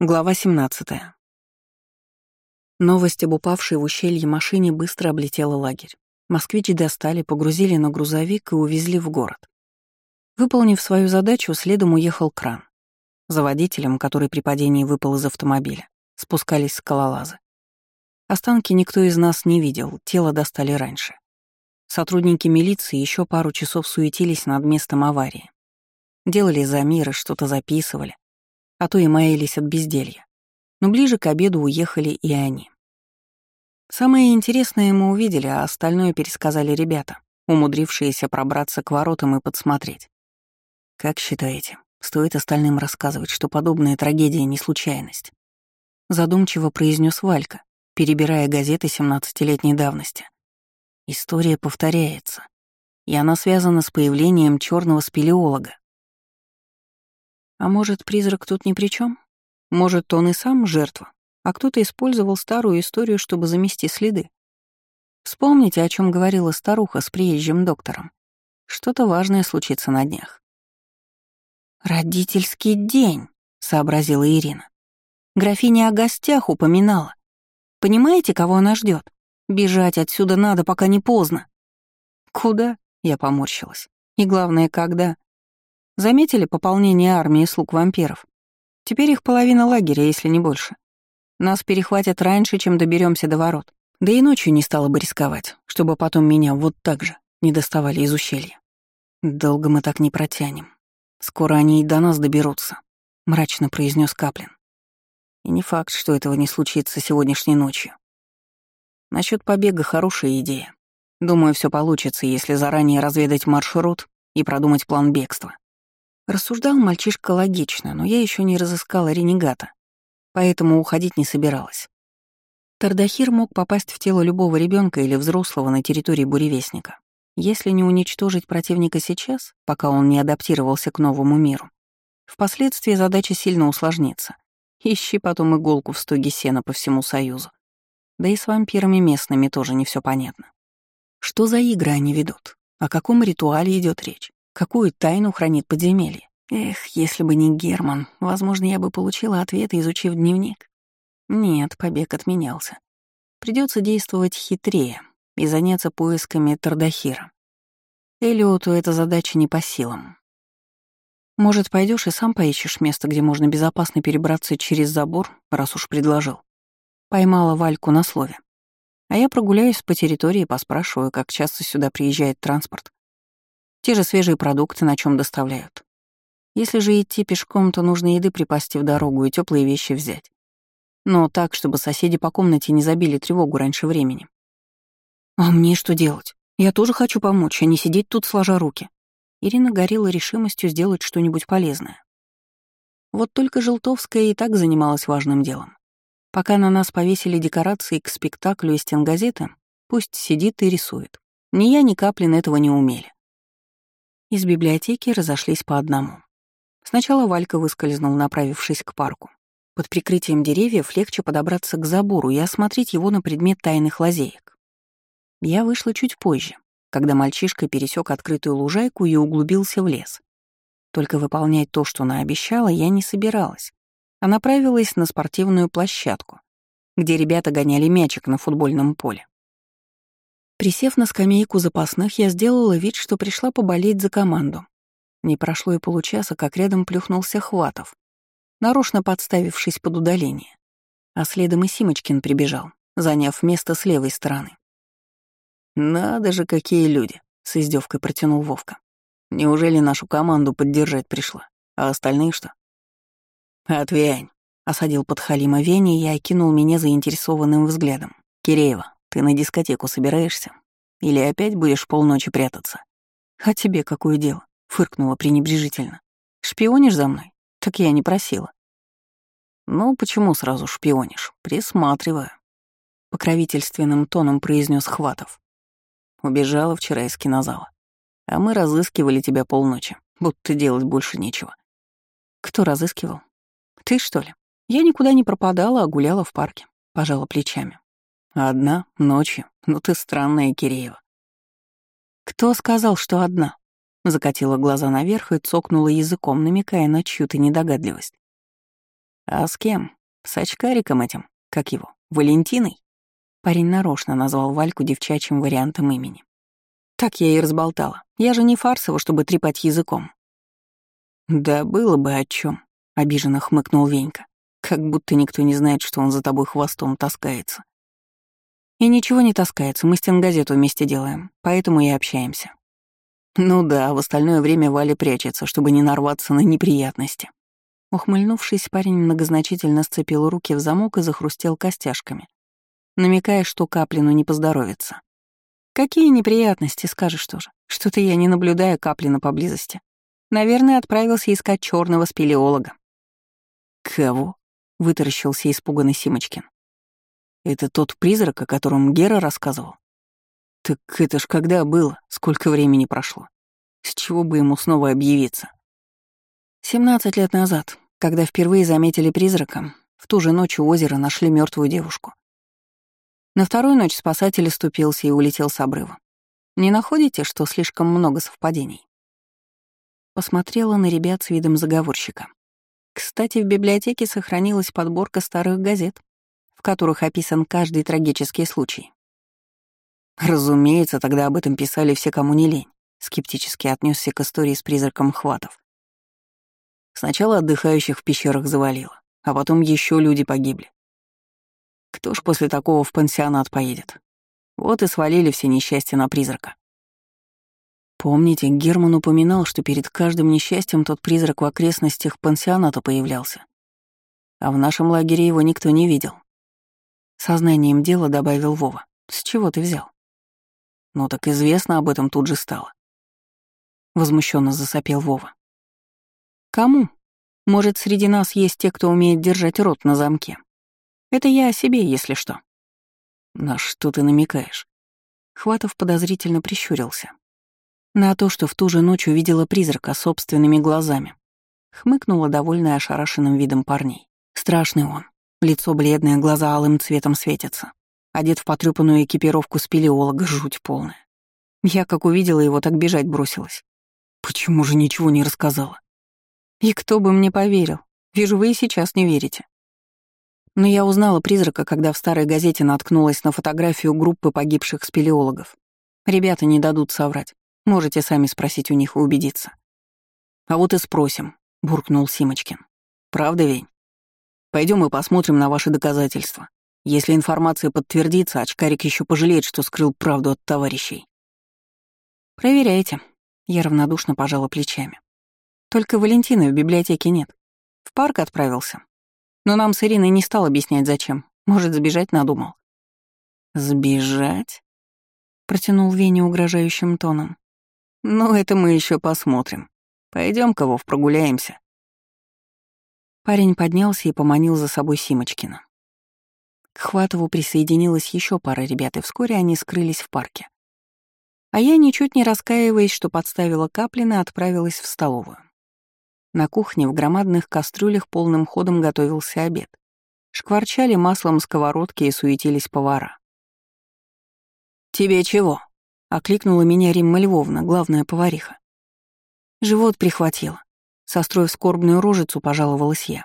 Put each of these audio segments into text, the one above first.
Глава 17. Новость об упавшей в ущелье машине быстро облетела лагерь. Москвичи достали, погрузили на грузовик и увезли в город. Выполнив свою задачу, следом уехал кран. За водителем, который при падении выпал из автомобиля, спускались скалолазы. Останки никто из нас не видел, тело достали раньше. Сотрудники милиции еще пару часов суетились над местом аварии. Делали замеры, что-то записывали, а то и маялись от безделья. Но ближе к обеду уехали и они. Самое интересное мы увидели, а остальное пересказали ребята, умудрившиеся пробраться к воротам и подсмотреть. Как считаете, стоит остальным рассказывать, что подобная трагедия не случайность? Задумчиво произнес Валька, перебирая газеты 17-летней давности. История повторяется, и она связана с появлением черного спелеолога, а может, призрак тут ни при чем? Может, он и сам жертва, а кто-то использовал старую историю, чтобы замести следы? Вспомните, о чем говорила старуха с приезжим доктором. Что-то важное случится на днях. «Родительский день», — сообразила Ирина. Графиня о гостях упоминала. Понимаете, кого она ждет? Бежать отсюда надо, пока не поздно. Куда? Я поморщилась. И главное, когда? Заметили пополнение армии слуг вампиров? Теперь их половина лагеря, если не больше. Нас перехватят раньше, чем доберемся до ворот. Да и ночью не стала бы рисковать, чтобы потом меня вот так же не доставали из ущелья. Долго мы так не протянем. Скоро они и до нас доберутся, мрачно произнес Каплин. И не факт, что этого не случится сегодняшней ночью. Насчет побега хорошая идея. Думаю, все получится, если заранее разведать маршрут и продумать план бегства. Рассуждал мальчишка логично, но я еще не разыскала ренегата, поэтому уходить не собиралась. Тардахир мог попасть в тело любого ребенка или взрослого на территории буревестника. Если не уничтожить противника сейчас, пока он не адаптировался к новому миру, впоследствии задача сильно усложнится. Ищи потом иголку в стоге сена по всему Союзу. Да и с вампирами местными тоже не все понятно. Что за игры они ведут? О каком ритуале идет речь? Какую тайну хранит подземелье? Эх, если бы не Герман, возможно, я бы получила ответы, изучив дневник. Нет, побег отменялся. Придется действовать хитрее и заняться поисками Тардахира. Элиоту эта задача не по силам. Может, пойдешь и сам поищешь место, где можно безопасно перебраться через забор, раз уж предложил. Поймала Вальку на слове. А я прогуляюсь по территории и поспрашиваю, как часто сюда приезжает транспорт. Те же свежие продукты на чем доставляют. Если же идти пешком, то нужно еды припасти в дорогу и теплые вещи взять. Но так, чтобы соседи по комнате не забили тревогу раньше времени. А мне что делать? Я тоже хочу помочь, а не сидеть тут сложа руки. Ирина горела решимостью сделать что-нибудь полезное. Вот только Желтовская и так занималась важным делом. Пока на нас повесили декорации к спектаклю и стенгазеты, пусть сидит и рисует. Ни я, ни Каплин этого не умели. Из библиотеки разошлись по одному. Сначала Валька выскользнул, направившись к парку. Под прикрытием деревьев легче подобраться к забору и осмотреть его на предмет тайных лазеек. Я вышла чуть позже, когда мальчишка пересек открытую лужайку и углубился в лес. Только выполнять то, что наобещала, я не собиралась, а направилась на спортивную площадку, где ребята гоняли мячик на футбольном поле. Присев на скамейку запасных, я сделала вид, что пришла поболеть за команду. Не прошло и получаса, как рядом плюхнулся Хватов, нарочно подставившись под удаление. А следом и Симочкин прибежал, заняв место с левой стороны. «Надо же, какие люди!» — с издевкой протянул Вовка. «Неужели нашу команду поддержать пришла? А остальные что?» «Отвянь!» — осадил подхалима Веня и окинул меня заинтересованным взглядом. «Киреева, ты на дискотеку собираешься? Или опять будешь полночи прятаться? А тебе какое дело? Фыркнула пренебрежительно. Шпионишь за мной? Так я не просила. Ну, почему сразу шпионишь? Присматриваю. Покровительственным тоном произнес Хватов. Убежала вчера из кинозала. А мы разыскивали тебя полночи, будто делать больше нечего. Кто разыскивал? Ты, что ли? Я никуда не пропадала, а гуляла в парке. Пожала плечами. Одна, ночью. Ну ты странная, Киреева. Кто сказал, что одна? Закатила глаза наверх и цокнула языком, намекая на чью-то недогадливость. «А с кем? С очкариком этим? Как его? Валентиной?» Парень нарочно назвал Вальку девчачьим вариантом имени. Так я и разболтала. Я же не фарсово, чтобы трепать языком. «Да было бы о чем, обиженно хмыкнул Венька. «Как будто никто не знает, что он за тобой хвостом таскается». «И ничего не таскается, мы стенгазету вместе делаем, поэтому и общаемся». «Ну да, в остальное время Валя прячется, чтобы не нарваться на неприятности». Ухмыльнувшись, парень многозначительно сцепил руки в замок и захрустел костяшками, намекая, что Каплину не поздоровится. «Какие неприятности, скажешь тоже? Что-то я не наблюдаю Каплина поблизости. Наверное, отправился искать черного спелеолога». «Кого?» — вытаращился испуганный Симочкин. «Это тот призрак, о котором Гера рассказывал?» «Так это ж когда было? Сколько времени прошло? С чего бы ему снова объявиться?» «Семнадцать лет назад, когда впервые заметили призрака, в ту же ночь у озера нашли мертвую девушку. На вторую ночь спасатель ступился и улетел с обрыва. Не находите, что слишком много совпадений?» Посмотрела на ребят с видом заговорщика. Кстати, в библиотеке сохранилась подборка старых газет, в которых описан каждый трагический случай. Разумеется, тогда об этом писали все, кому не лень, скептически отнесся к истории с призраком Хватов. Сначала отдыхающих в пещерах завалило, а потом еще люди погибли. Кто ж после такого в пансионат поедет? Вот и свалили все несчастья на призрака. Помните, Герман упоминал, что перед каждым несчастьем тот призрак в окрестностях пансионата появлялся. А в нашем лагере его никто не видел. Сознанием дела добавил Вова. С чего ты взял? Ну так известно об этом тут же стало. Возмущенно засопел Вова. Кому? Может, среди нас есть те, кто умеет держать рот на замке? Это я о себе, если что. На что ты намекаешь? Хватов подозрительно прищурился. На то, что в ту же ночь увидела призрака собственными глазами. Хмыкнула довольная ошарашенным видом парней. Страшный он. Лицо бледное, глаза алым цветом светятся. Одет в потрёпанную экипировку спелеолога, жуть полная. Я, как увидела его, так бежать бросилась. Почему же ничего не рассказала? И кто бы мне поверил? Вижу, вы и сейчас не верите. Но я узнала призрака, когда в старой газете наткнулась на фотографию группы погибших спелеологов. Ребята не дадут соврать. Можете сами спросить у них и убедиться. А вот и спросим, буркнул Симочкин. Правда, Вень? Пойдем и посмотрим на ваши доказательства. Если информация подтвердится, очкарик еще пожалеет, что скрыл правду от товарищей. Проверяйте. Я равнодушно пожала плечами. Только Валентины в библиотеке нет. В парк отправился. Но нам с Ириной не стал объяснять, зачем. Может, сбежать надумал. «Сбежать?» — протянул Веня угрожающим тоном. «Ну, это мы еще посмотрим. Пойдем-ка, Вов, прогуляемся». Парень поднялся и поманил за собой Симочкина. К Хватову присоединилась еще пара ребят, и вскоре они скрылись в парке. А я, ничуть не раскаиваясь, что подставила Каплина, отправилась в столовую. На кухне в громадных кастрюлях полным ходом готовился обед. Шкварчали маслом сковородки и суетились повара. «Тебе чего?» — окликнула меня Римма Львовна, главная повариха. Живот прихватило. Состроив скорбную рожицу, пожаловалась я.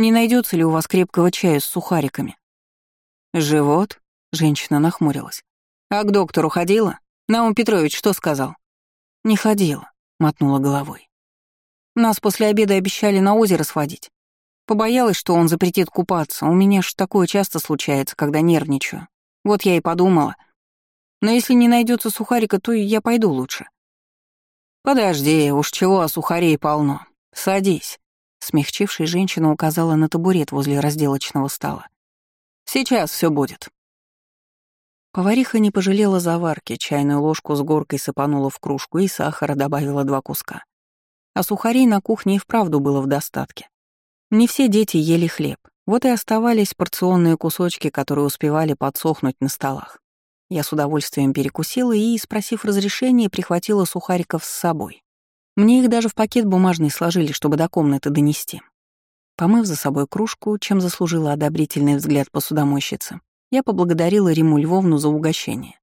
«Не найдется ли у вас крепкого чая с сухариками?» «Живот?» — женщина нахмурилась. «А к доктору ходила? Наум Петрович что сказал?» «Не ходила», — мотнула головой. Нас после обеда обещали на озеро сводить. Побоялась, что он запретит купаться. У меня ж такое часто случается, когда нервничаю. Вот я и подумала. Но если не найдется сухарика, то я пойду лучше. Подожди, уж чего, а сухарей полно. Садись. Смягчившая женщина указала на табурет возле разделочного стола. Сейчас все будет. Повариха не пожалела заварки, чайную ложку с горкой сыпанула в кружку и сахара добавила два куска. А сухарей на кухне и вправду было в достатке. Не все дети ели хлеб, вот и оставались порционные кусочки, которые успевали подсохнуть на столах. Я с удовольствием перекусила и, спросив разрешения, прихватила сухариков с собой. Мне их даже в пакет бумажный сложили, чтобы до комнаты донести. Помыв за собой кружку, чем заслужила одобрительный взгляд посудомойщицы, я поблагодарила Риму Львовну за угощение.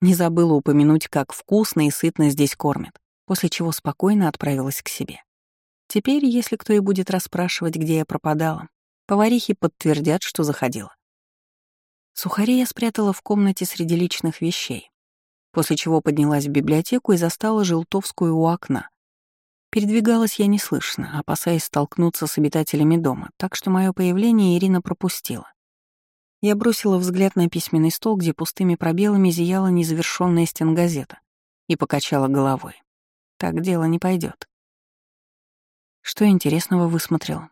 Не забыла упомянуть, как вкусно и сытно здесь кормят после чего спокойно отправилась к себе. Теперь, если кто и будет расспрашивать, где я пропадала, Поварихи подтвердят, что заходила. Сухари я спрятала в комнате среди личных вещей, после чего поднялась в библиотеку и застала Желтовскую у окна. Передвигалась я неслышно, опасаясь столкнуться с обитателями дома, так что мое появление Ирина пропустила. Я бросила взгляд на письменный стол, где пустыми пробелами зияла незавершенная стенгазета, и покачала головой. Так дело не пойдет. Что интересного высмотрела?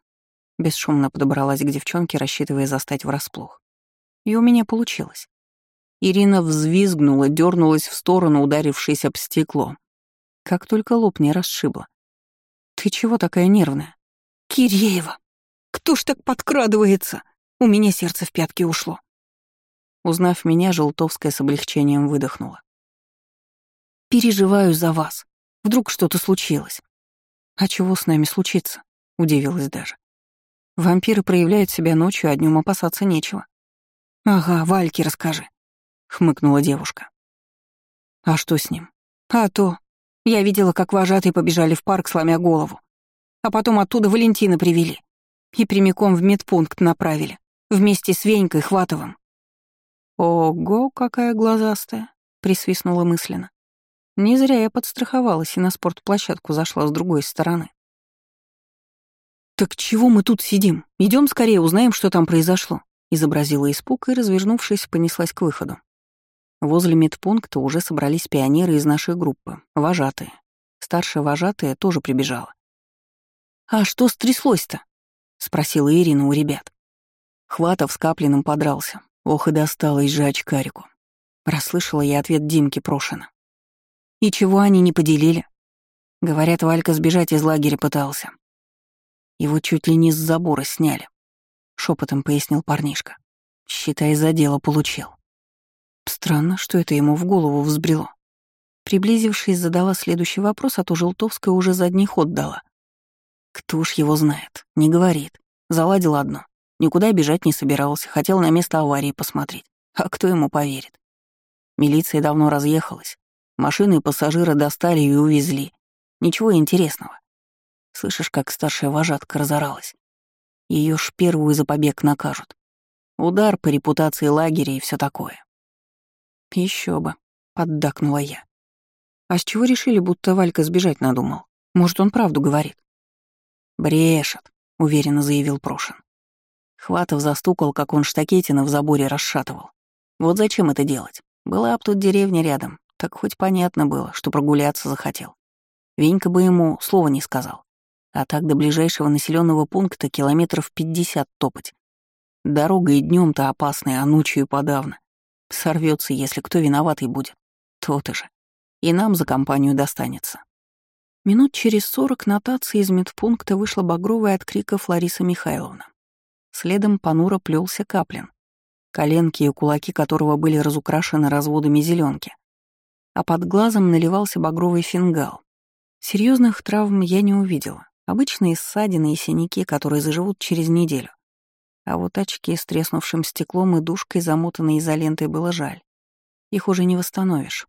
Бесшумно подобралась к девчонке, рассчитывая застать врасплох. И у меня получилось. Ирина взвизгнула, дернулась в сторону, ударившись об стекло. Как только лоб не расшибла. «Ты чего такая нервная?» «Киреева! Кто ж так подкрадывается? У меня сердце в пятки ушло». Узнав меня, Желтовская с облегчением выдохнула. «Переживаю за вас. Вдруг что-то случилось». «А чего с нами случится?» — удивилась даже. «Вампиры проявляют себя ночью, а днем опасаться нечего». «Ага, Вальке расскажи», — хмыкнула девушка. «А что с ним?» «А то. Я видела, как вожатые побежали в парк, сломя голову. А потом оттуда Валентина привели. И прямиком в медпункт направили. Вместе с Венькой Хватовым. «Ого, какая глазастая!» — присвистнула мысленно. Не зря я подстраховалась и на спортплощадку зашла с другой стороны. «Так чего мы тут сидим? Идем скорее, узнаем, что там произошло», — изобразила испуг и, развернувшись, понеслась к выходу. Возле медпункта уже собрались пионеры из нашей группы, вожатые. Старшая вожатая тоже прибежала. «А что стряслось-то?» — спросила Ирина у ребят. Хватов с Каплиным подрался. Ох и досталось же очкарику. Расслышала я ответ Димки Прошина. «И чего они не поделили?» Говорят, Валька сбежать из лагеря пытался. Его чуть ли не с забора сняли. Шепотом пояснил парнишка. Считай, за дело получил. Странно, что это ему в голову взбрело. Приблизившись, задала следующий вопрос, а то Желтовская уже задний ход дала. Кто ж его знает, не говорит. Заладил одно. Никуда бежать не собирался, хотел на место аварии посмотреть. А кто ему поверит? Милиция давно разъехалась. Машины и пассажиры достали и увезли. Ничего интересного. Слышишь, как старшая вожатка разоралась? Ее ж первую за побег накажут. Удар по репутации лагеря и все такое. Еще бы, поддакнула я. А с чего решили, будто Валька сбежать надумал? Может, он правду говорит? Брешет, уверенно заявил Прошин. Хватов застукал, как он штакетина в заборе расшатывал. Вот зачем это делать? Была б тут деревня рядом, так хоть понятно было, что прогуляться захотел. Венька бы ему слова не сказал. А так до ближайшего населенного пункта километров пятьдесят топать. Дорога и днем то опасная, а ночью и подавно. Сорвется, если кто виноватый будет. То-то же. И нам за компанию достанется. Минут через сорок нотации из медпункта вышла багровая от криков Лариса Михайловна. Следом понуро плелся Каплин, коленки и кулаки которого были разукрашены разводами зеленки, а под глазом наливался багровый фингал. Серьезных травм я не увидела. Обычные ссадины и синяки, которые заживут через неделю. А вот очки с треснувшим стеклом и душкой, замотанной изолентой, было жаль. Их уже не восстановишь.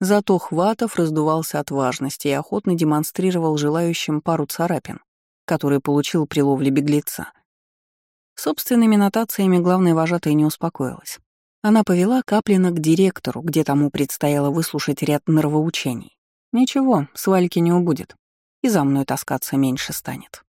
Зато Хватов раздувался от важности и охотно демонстрировал желающим пару царапин, которые получил при ловле беглеца. Собственными нотациями главная вожатая не успокоилась. Она повела Каплина к директору, где тому предстояло выслушать ряд нравоучений. Ничего, с Вальки не убудет, и за мной таскаться меньше станет.